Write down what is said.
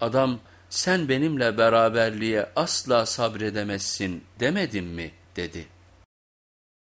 Adam sen benimle beraberliğe asla sabredemezsin demedim mi dedi.''